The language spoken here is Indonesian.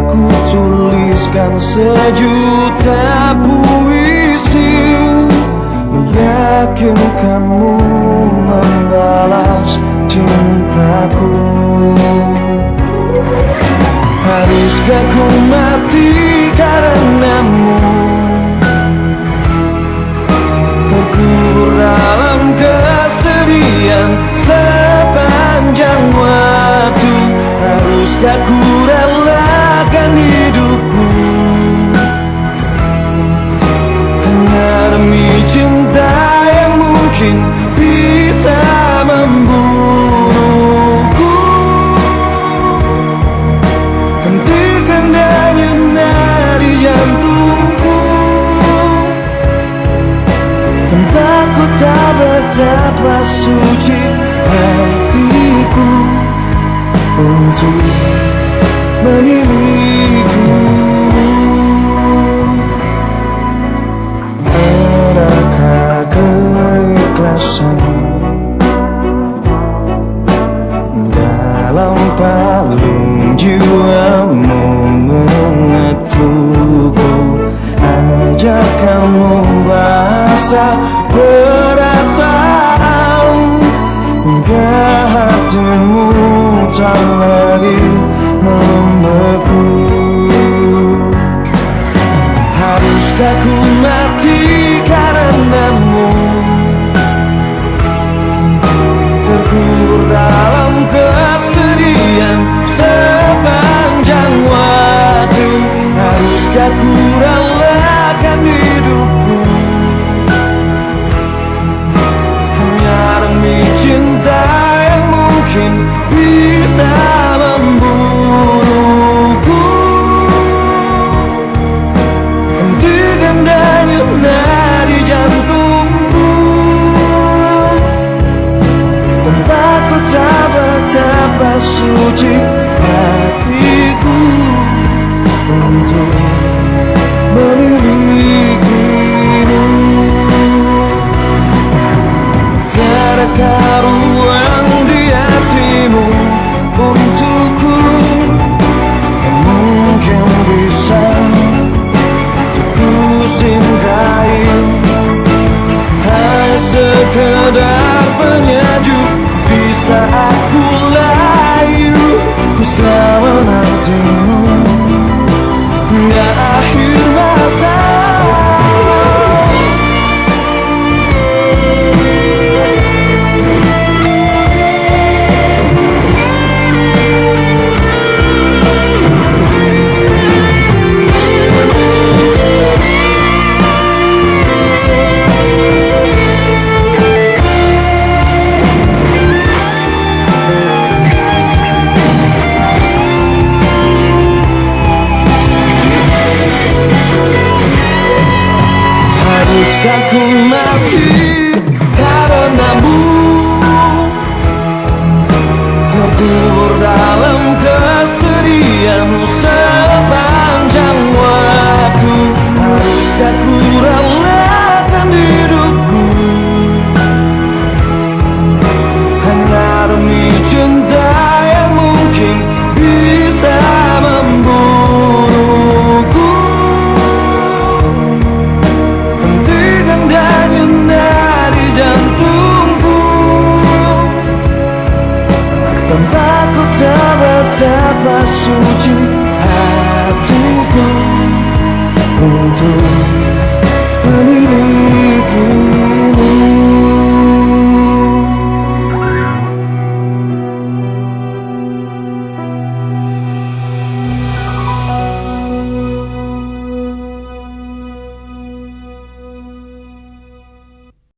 Aku tuliskan sejuta puisi Meyakinkanmu membalas cintaku. Haruskah ku Haruskah ku relakan hidupku. Hanya demi cinta yang mungkin bisa membunuhku. Hentikan denyut nadi jantungku. Tanpaku tak betapa suci hatiku Untuk memilikimu Adakah keikhlasan Dalam palung jiwamu mengetukku Ajak kamu bahasa perasaan 唱了一 nadi jantungku. Ku tak betapa suci sekedar penyejuk Di saat ku layu Ku selalu nanti to Tanpaku tak betapa suci hatiku Untuk